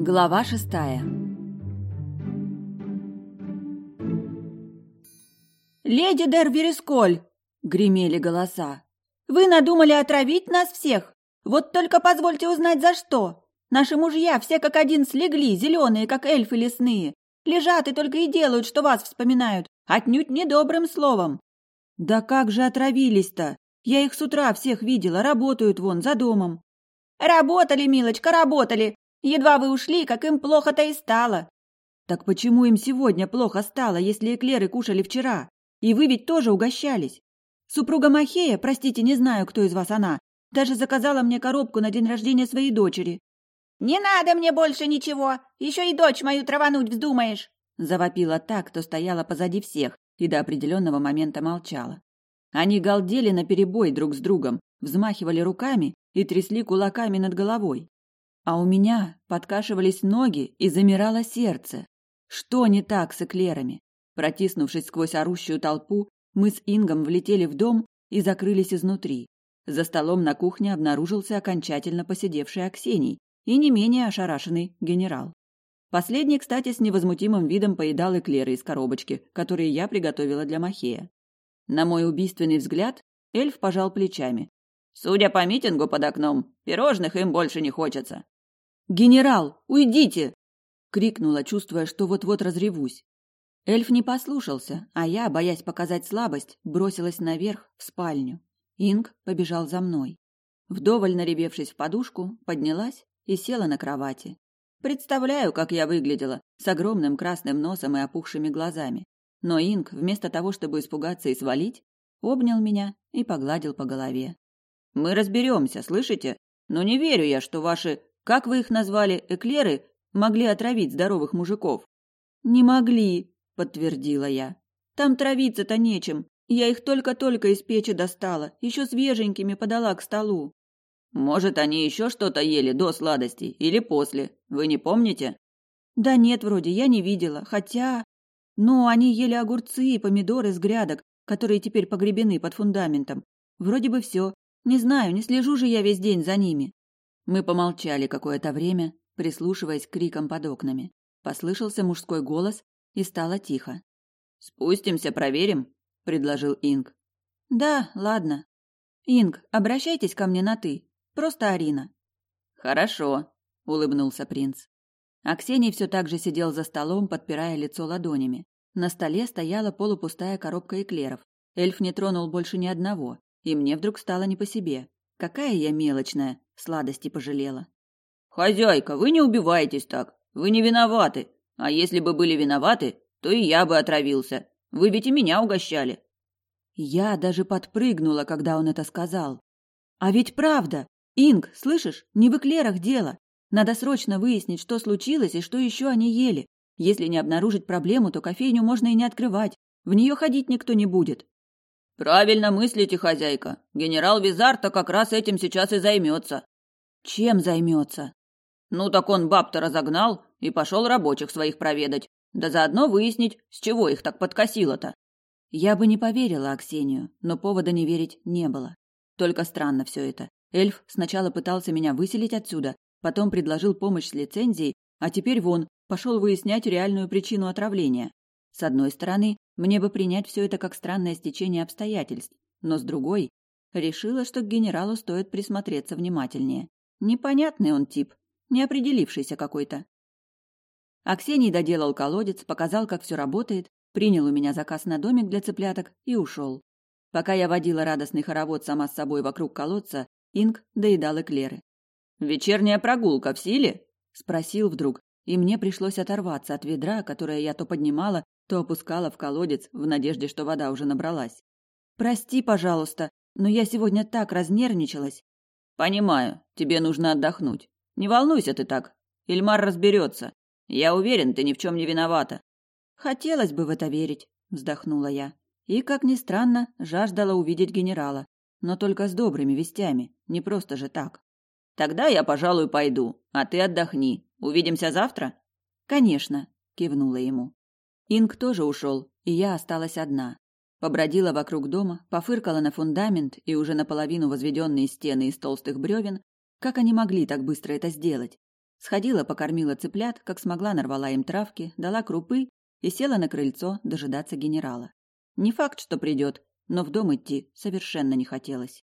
Глава шестая «Леди Дер Вересколь!» — гремели голоса. «Вы надумали отравить нас всех? Вот только позвольте узнать, за что. Наши мужья все как один слегли, зеленые, как эльфы лесные. Лежат и только и делают, что вас вспоминают, отнюдь недобрым словом». «Да как же отравились-то? Я их с утра всех видела, работают вон, за домом». «Работали, милочка, работали. Едва вы ушли, как им плохо-то и стало». «Так почему им сегодня плохо стало, если эклеры кушали вчера? И вы ведь тоже угощались? Супруга Махея, простите, не знаю, кто из вас она, даже заказала мне коробку на день рождения своей дочери». «Не надо мне больше ничего, еще и дочь мою травануть вздумаешь!» Завопила так, кто стояла позади всех и до определенного момента молчала. Они галдели наперебой друг с другом, взмахивали руками и трясли кулаками над головой. А у меня подкашивались ноги и замирало сердце. Что не так с эклерами? Протиснувшись сквозь орущую толпу, мы с Ингом влетели в дом и закрылись изнутри. За столом на кухне обнаружился окончательно посидевший Аксений и не менее ошарашенный генерал. Последний, кстати, с невозмутимым видом поедал эклеры из коробочки, которые я приготовила для Махея. На мой убийственный взгляд эльф пожал плечами. «Судя по митингу под окном, пирожных им больше не хочется». «Генерал, уйдите!» — крикнула, чувствуя, что вот-вот разревусь. Эльф не послушался, а я, боясь показать слабость, бросилась наверх, в спальню. Инг побежал за мной. Вдоволь наревевшись в подушку, поднялась и села на кровати. Представляю, как я выглядела, с огромным красным носом и опухшими глазами. Но Инг, вместо того, чтобы испугаться и свалить, обнял меня и погладил по голове. «Мы разберемся, слышите? Но не верю я, что ваши, как вы их назвали, эклеры, могли отравить здоровых мужиков». «Не могли», подтвердила я. Там травиться-то нечем. Я их только-только из печи достала, еще свеженькими подала к столу. Может, они еще что-то ели до сладостей или после? Вы не помните? Да нет, вроде я не видела, хотя Ну, они ели огурцы и помидоры с грядок, которые теперь погребены под фундаментом. Вроде бы все. Не знаю, не слежу же я весь день за ними. Мы помолчали какое-то время, прислушиваясь к крикам под окнами. Послышался мужской голос, и стало тихо. «Спустимся, проверим», — предложил Инг. «Да, ладно. Инг, обращайтесь ко мне на «ты». Просто Арина». «Хорошо», — улыбнулся принц. Аксений все так же сидел за столом, подпирая лицо ладонями. На столе стояла полупустая коробка эклеров. Эльф не тронул больше ни одного, и мне вдруг стало не по себе. Какая я мелочная, сладости пожалела. «Хозяйка, вы не убивайтесь так. Вы не виноваты. А если бы были виноваты, то и я бы отравился. Вы ведь и меня угощали. Я даже подпрыгнула, когда он это сказал. А ведь правда. Инг, слышишь, не в эклерах дело. Надо срочно выяснить, что случилось и что еще они ели. Если не обнаружить проблему, то кофейню можно и не открывать. В нее ходить никто не будет. Правильно мыслите, хозяйка. Генерал Визарта как раз этим сейчас и займется. Чем займется? Ну так он баб-то разогнал и пошел рабочих своих проведать, да заодно выяснить, с чего их так подкосило-то. Я бы не поверила Аксению, но повода не верить не было. Только странно все это. Эльф сначала пытался меня выселить отсюда, потом предложил помощь с лицензией, а теперь вон, пошел выяснять реальную причину отравления. С одной стороны, мне бы принять все это как странное стечение обстоятельств, но с другой, решила, что к генералу стоит присмотреться внимательнее. Непонятный он тип, неопределившийся какой-то. Аксений доделал колодец, показал, как все работает, принял у меня заказ на домик для цыпляток и ушел. Пока я водила радостный хоровод сама с собой вокруг колодца, Инг доедал эклеры. «Вечерняя прогулка в силе?» – спросил вдруг, и мне пришлось оторваться от ведра, которое я то поднимала, то опускала в колодец в надежде, что вода уже набралась. «Прости, пожалуйста, но я сегодня так разнервничалась». «Понимаю, тебе нужно отдохнуть. Не волнуйся ты так. Ильмар разберется. Я уверен, ты ни в чем не виновата. Хотелось бы в это верить, вздохнула я. И, как ни странно, жаждала увидеть генерала, но только с добрыми вестями, не просто же так. Тогда я, пожалуй, пойду, а ты отдохни. Увидимся завтра? Конечно, кивнула ему. Инг тоже ушел, и я осталась одна. Побродила вокруг дома, пофыркала на фундамент и уже наполовину возведенные стены из толстых бревен, как они могли так быстро это сделать? Сходила, покормила цыплят, как смогла нарвала им травки, дала крупы и села на крыльцо дожидаться генерала. Не факт, что придет, но в дом идти совершенно не хотелось.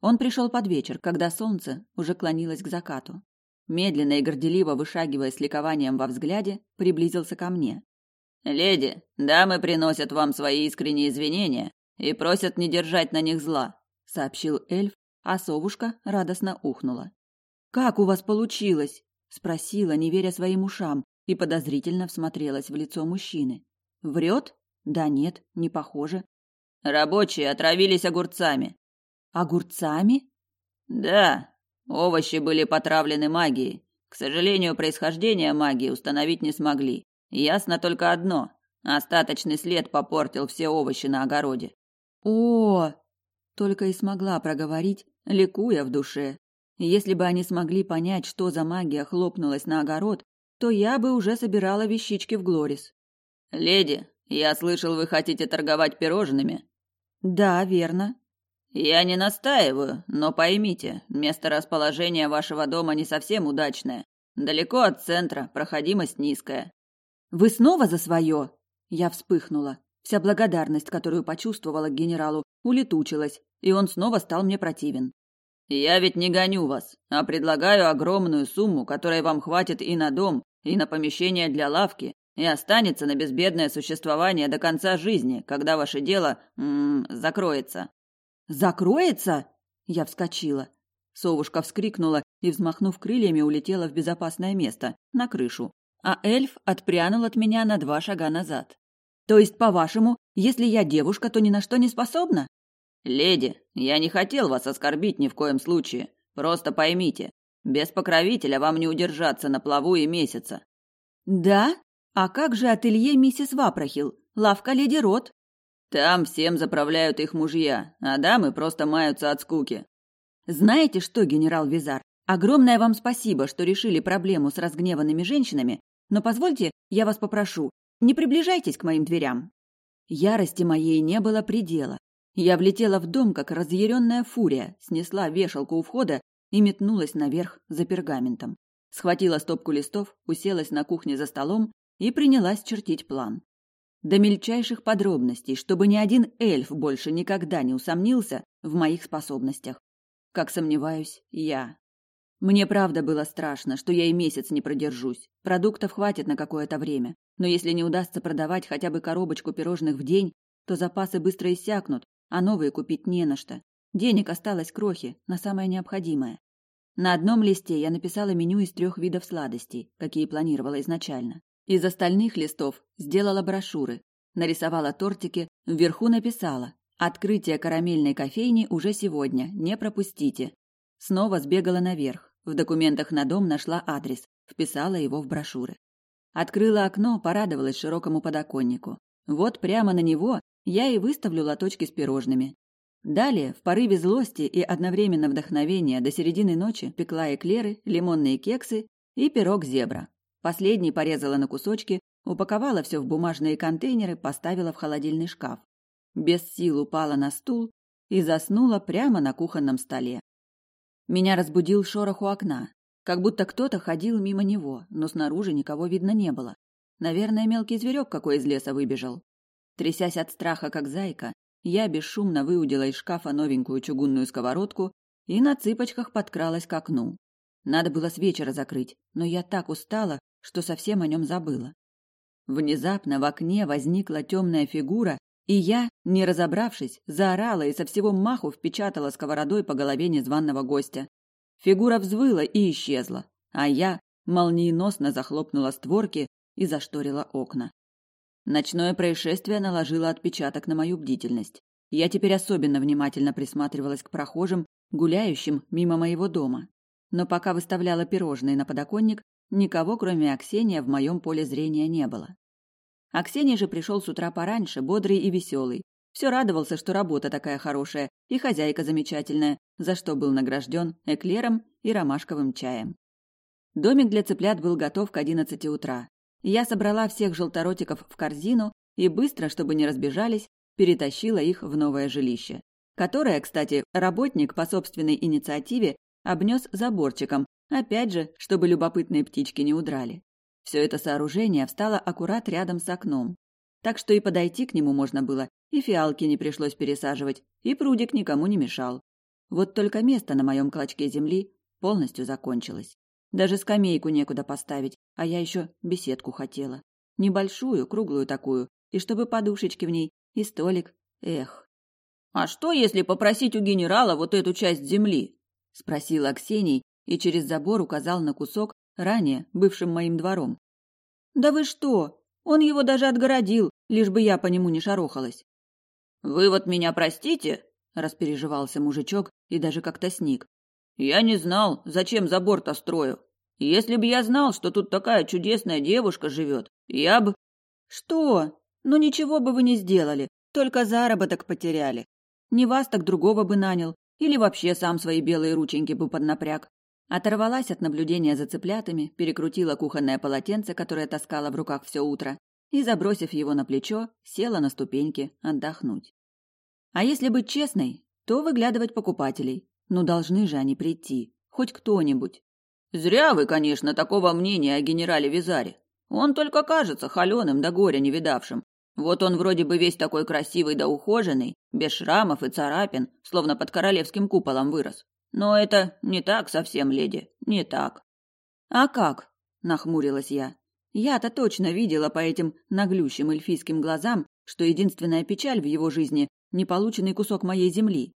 Он пришел под вечер, когда солнце уже клонилось к закату. Медленно и горделиво вышагивая с ликованием во взгляде, приблизился ко мне. «Леди, дамы приносят вам свои искренние извинения и просят не держать на них зла», — сообщил эльф, а совушка радостно ухнула. «Как у вас получилось?» — спросила, не веря своим ушам, и подозрительно всмотрелась в лицо мужчины. «Врет? Да нет, не похоже». «Рабочие отравились огурцами», Огурцами? Да, овощи были потравлены магией. К сожалению, происхождение магии установить не смогли. Ясно только одно: остаточный след попортил все овощи на огороде. О, только и смогла проговорить, ликуя в душе. Если бы они смогли понять, что за магия хлопнулась на огород, то я бы уже собирала вещички в Глорис. Леди, я слышал, вы хотите торговать пирожными. Да, верно. Я не настаиваю, но поймите, место расположения вашего дома не совсем удачное. Далеко от центра, проходимость низкая. Вы снова за свое? Я вспыхнула. Вся благодарность, которую почувствовала к генералу, улетучилась, и он снова стал мне противен. Я ведь не гоню вас, а предлагаю огромную сумму, которой вам хватит и на дом, и на помещение для лавки, и останется на безбедное существование до конца жизни, когда ваше дело м -м, закроется. Закроется? Я вскочила. Совушка вскрикнула и, взмахнув крыльями, улетела в безопасное место, на крышу. А эльф отпрянул от меня на два шага назад. То есть, по-вашему, если я девушка, то ни на что не способна? Леди, я не хотел вас оскорбить ни в коем случае. Просто поймите, без покровителя вам не удержаться на плаву и месяца. Да? А как же ателье миссис Вапрохил? Лавка леди Рот? Там всем заправляют их мужья, а дамы просто маются от скуки. Знаете что, генерал Визар, огромное вам спасибо, что решили проблему с разгневанными женщинами, но позвольте, я вас попрошу, не приближайтесь к моим дверям. Ярости моей не было предела. Я влетела в дом, как разъяренная фурия, снесла вешалку у входа и метнулась наверх за пергаментом. Схватила стопку листов, уселась на кухне за столом и принялась чертить план до мельчайших подробностей, чтобы ни один эльф больше никогда не усомнился в моих способностях. Как сомневаюсь, я. Мне правда было страшно, что я и месяц не продержусь. Продуктов хватит на какое-то время, но если не удастся продавать хотя бы коробочку пирожных в день, то запасы быстро иссякнут, а новые купить не на что. Денег осталось крохи, на самое необходимое. На одном листе я написала меню из трех видов сладостей, какие планировала изначально. Из остальных листов сделала брошюры, нарисовала тортики, вверху написала «Открытие карамельной кофейни уже сегодня, не пропустите». Снова сбегала наверх, в документах на дом нашла адрес, вписала его в брошюры. Открыла окно, порадовалась широкому подоконнику. Вот прямо на него я и выставлю лоточки с пирожными. Далее, в порыве злости и одновременно вдохновения до середины ночи пекла эклеры, лимонные кексы и пирог зебра. Последний порезала на кусочки, упаковала все в бумажные контейнеры, поставила в холодильный шкаф. Без сил упала на стул и заснула прямо на кухонном столе. Меня разбудил шорох у окна, как будто кто-то ходил мимо него, но снаружи никого видно не было. Наверное, мелкий зверек какой из леса выбежал. Трясясь от страха, как зайка, я бесшумно выудила из шкафа новенькую чугунную сковородку и на цыпочках подкралась к окну. Надо было с вечера закрыть, но я так устала, что совсем о нем забыла. Внезапно в окне возникла темная фигура, и я, не разобравшись, заорала и со всего маху впечатала сковородой по голове незваного гостя. Фигура взвыла и исчезла, а я молниеносно захлопнула створки и зашторила окна. Ночное происшествие наложило отпечаток на мою бдительность. Я теперь особенно внимательно присматривалась к прохожим, гуляющим мимо моего дома. Но пока выставляла пирожные на подоконник, Никого, кроме Аксения, в моем поле зрения не было. Аксений же пришел с утра пораньше, бодрый и веселый. Все радовался, что работа такая хорошая и хозяйка замечательная, за что был награжден эклером и ромашковым чаем. Домик для цыплят был готов к одиннадцати утра. Я собрала всех желторотиков в корзину и быстро, чтобы не разбежались, перетащила их в новое жилище, которое, кстати, работник по собственной инициативе обнес заборчиком, Опять же, чтобы любопытные птички не удрали. Все это сооружение встало аккурат рядом с окном. Так что и подойти к нему можно было, и фиалки не пришлось пересаживать, и прудик никому не мешал. Вот только место на моем клочке земли полностью закончилось. Даже скамейку некуда поставить, а я еще беседку хотела. Небольшую, круглую такую, и чтобы подушечки в ней, и столик. Эх. «А что, если попросить у генерала вот эту часть земли?» — спросил Аксений и через забор указал на кусок, ранее бывшим моим двором. «Да вы что? Он его даже отгородил, лишь бы я по нему не шарохалась». «Вы вот меня простите?» — распереживался мужичок и даже как-то сник. «Я не знал, зачем забор-то строю. Если бы я знал, что тут такая чудесная девушка живет, я бы...» «Что? Ну ничего бы вы не сделали, только заработок потеряли. Не вас, так другого бы нанял, или вообще сам свои белые рученьки бы поднапряг. Оторвалась от наблюдения за цыплятами, перекрутила кухонное полотенце, которое таскала в руках все утро, и, забросив его на плечо, села на ступеньки отдохнуть. А если быть честной, то выглядывать покупателей. Ну, должны же они прийти. Хоть кто-нибудь. Зря вы, конечно, такого мнения о генерале Визаре. Он только кажется холеным да горя не видавшим. Вот он вроде бы весь такой красивый да ухоженный, без шрамов и царапин, словно под королевским куполом вырос. Но это не так совсем, леди, не так. А как? нахмурилась я. Я-то точно видела по этим наглющим эльфийским глазам, что единственная печаль в его жизни неполученный кусок моей земли.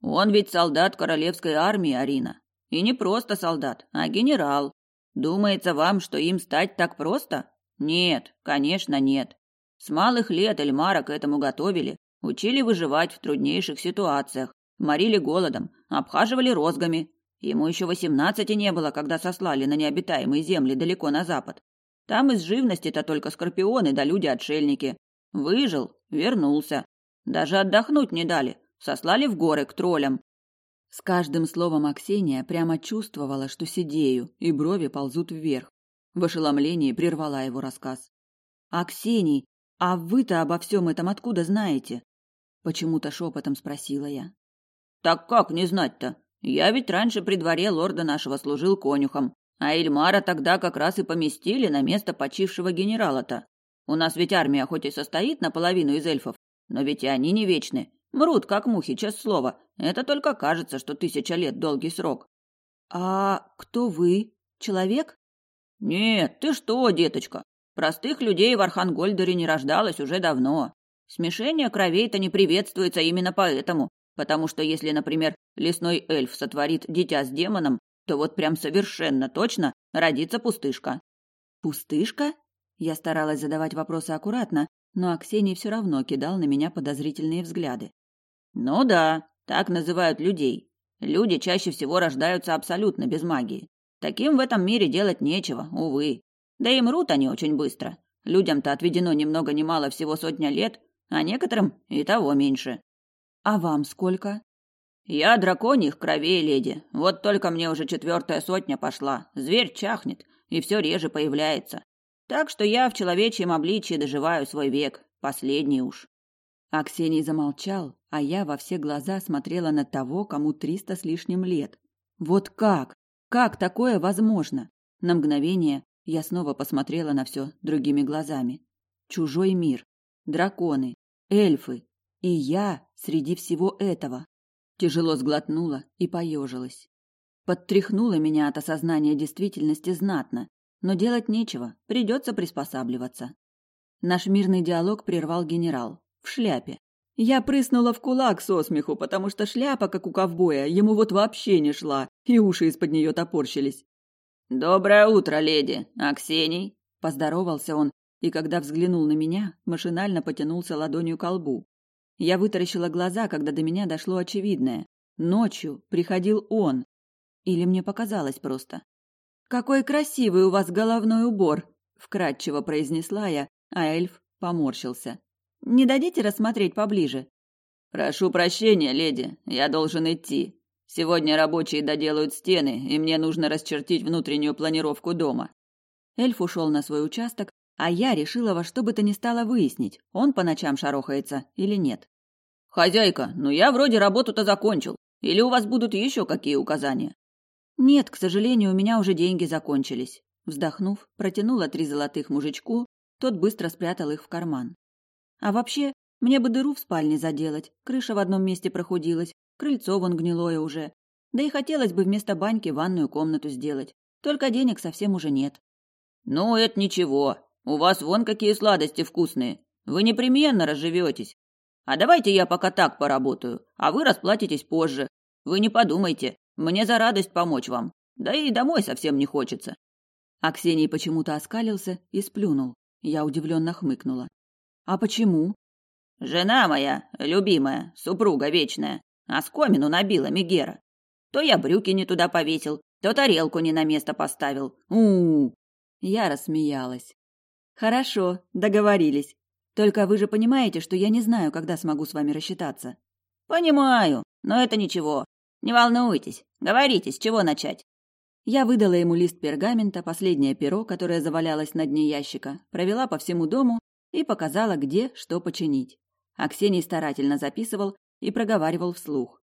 Он ведь солдат королевской армии, Арина. И не просто солдат, а генерал. Думается вам, что им стать так просто? Нет, конечно, нет. С малых лет Эльмара к этому готовили, учили выживать в труднейших ситуациях, морили голодом, обхаживали розгами. Ему еще восемнадцати не было, когда сослали на необитаемые земли далеко на запад. Там из живности-то только скорпионы да люди-отшельники. Выжил, вернулся. Даже отдохнуть не дали, сослали в горы к троллям. С каждым словом Аксения прямо чувствовала, что сидею, и брови ползут вверх. В ошеломлении прервала его рассказ. «Аксений, а вы-то обо всем этом откуда знаете?» Почему-то шепотом спросила я. Так как не знать-то? Я ведь раньше при дворе лорда нашего служил конюхом, а Эльмара тогда как раз и поместили на место почившего генерала-то. У нас ведь армия хоть и состоит наполовину из эльфов, но ведь и они не вечны. Мрут, как мухи, честное слово. Это только кажется, что тысяча лет – долгий срок. А кто вы? Человек? Нет, ты что, деточка? Простых людей в Архангольдере не рождалось уже давно. Смешение кровей-то не приветствуется именно поэтому, Потому что если, например, лесной эльф сотворит дитя с демоном, то вот прям совершенно точно родится пустышка. Пустышка? Я старалась задавать вопросы аккуратно, но Аксений все равно кидал на меня подозрительные взгляды. Ну да, так называют людей. Люди чаще всего рождаются абсолютно без магии. Таким в этом мире делать нечего, увы. Да и мрут они очень быстро. Людям-то отведено ни много ни мало всего сотня лет, а некоторым и того меньше. А вам сколько? Я драконьих кровей, леди. Вот только мне уже четвертая сотня пошла. Зверь чахнет и все реже появляется. Так что я в человечьем обличье доживаю свой век, последний уж. Аксений замолчал, а я во все глаза смотрела на того, кому триста с лишним лет. Вот как? Как такое возможно? На мгновение я снова посмотрела на все другими глазами. Чужой мир, драконы, эльфы, и я среди всего этого. Тяжело сглотнула и поежилась. Подтряхнула меня от осознания действительности знатно, но делать нечего, придется приспосабливаться. Наш мирный диалог прервал генерал. В шляпе. Я прыснула в кулак со смеху, потому что шляпа, как у ковбоя, ему вот вообще не шла, и уши из-под нее топорщились. «Доброе утро, леди! Аксений!» Поздоровался он, и когда взглянул на меня, машинально потянулся ладонью к лбу. Я вытаращила глаза, когда до меня дошло очевидное. Ночью приходил он. Или мне показалось просто. «Какой красивый у вас головной убор!» – вкратчиво произнесла я, а эльф поморщился. «Не дадите рассмотреть поближе?» «Прошу прощения, леди, я должен идти. Сегодня рабочие доделают стены, и мне нужно расчертить внутреннюю планировку дома». Эльф ушел на свой участок, а я решила во что бы то ни стало выяснить, он по ночам шарохается или нет. «Хозяйка, ну я вроде работу-то закончил. Или у вас будут еще какие указания?» Нет, к сожалению, у меня уже деньги закончились. Вздохнув, протянула три золотых мужичку, тот быстро спрятал их в карман. А вообще, мне бы дыру в спальне заделать, крыша в одном месте прохудилась, крыльцо вон гнилое уже. Да и хотелось бы вместо баньки ванную комнату сделать. Только денег совсем уже нет. Ну, это ничего. У вас вон какие сладости вкусные. Вы непременно разживетесь. А давайте я пока так поработаю, а вы расплатитесь позже. Вы не подумайте, мне за радость помочь вам. Да и домой совсем не хочется. А Ксений почему-то оскалился и сплюнул. Я удивленно хмыкнула. А почему? Жена моя, любимая, супруга вечная, оскомину набила Мегера. То я брюки не туда повесил, то тарелку не на место поставил. У, -у, -у. Я рассмеялась. Хорошо, договорились. Только вы же понимаете, что я не знаю, когда смогу с вами рассчитаться. Понимаю, но это ничего. Не волнуйтесь. Говорите, с чего начать? Я выдала ему лист пергамента, последнее перо, которое завалялось на дне ящика, провела по всему дому и показала, где что починить. Аксений старательно записывал и проговаривал вслух.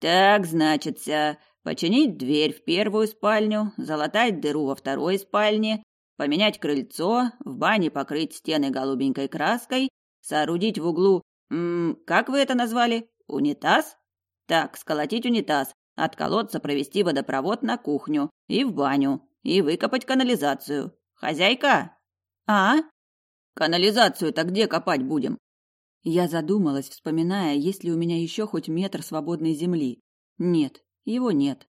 «Так, значится, починить дверь в первую спальню, залатать дыру во второй спальне, поменять крыльцо, в бане покрыть стены голубенькой краской, соорудить в углу... М -м, как вы это назвали? Унитаз? Так, сколотить унитаз, от колодца провести водопровод на кухню и в баню, и выкопать канализацию. Хозяйка? А? Канализацию-то где копать будем? Я задумалась, вспоминая, есть ли у меня еще хоть метр свободной земли. Нет, его нет.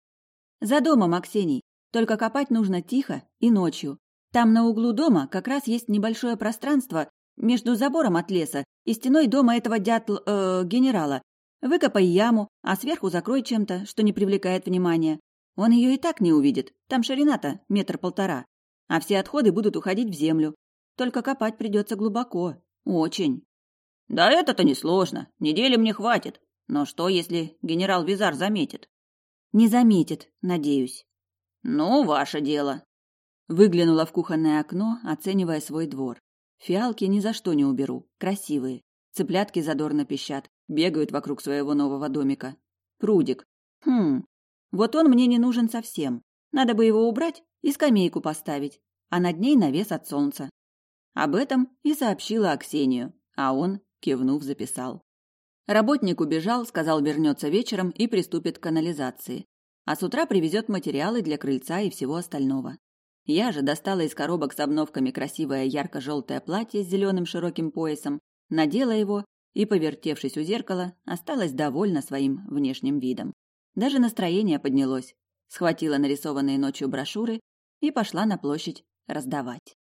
За домом, Аксений. Только копать нужно тихо и ночью, там на углу дома как раз есть небольшое пространство между забором от леса и стеной дома этого дятл... Э, генерала. Выкопай яму, а сверху закрой чем-то, что не привлекает внимания. Он ее и так не увидит, там ширина-то метр полтора. А все отходы будут уходить в землю. Только копать придется глубоко. Очень. Да это-то несложно, недели мне хватит. Но что, если генерал Визар заметит? Не заметит, надеюсь. Ну, ваше дело. Выглянула в кухонное окно, оценивая свой двор. Фиалки ни за что не уберу, красивые. Цыплятки задорно пищат, бегают вокруг своего нового домика. Прудик. Хм, вот он мне не нужен совсем. Надо бы его убрать и скамейку поставить, а над ней навес от солнца. Об этом и сообщила Аксению, а он, кивнув, записал. Работник убежал, сказал, вернется вечером и приступит к канализации. А с утра привезет материалы для крыльца и всего остального. Я же достала из коробок с обновками красивое ярко-желтое платье с зеленым широким поясом, надела его и, повертевшись у зеркала, осталась довольна своим внешним видом. Даже настроение поднялось. Схватила нарисованные ночью брошюры и пошла на площадь раздавать.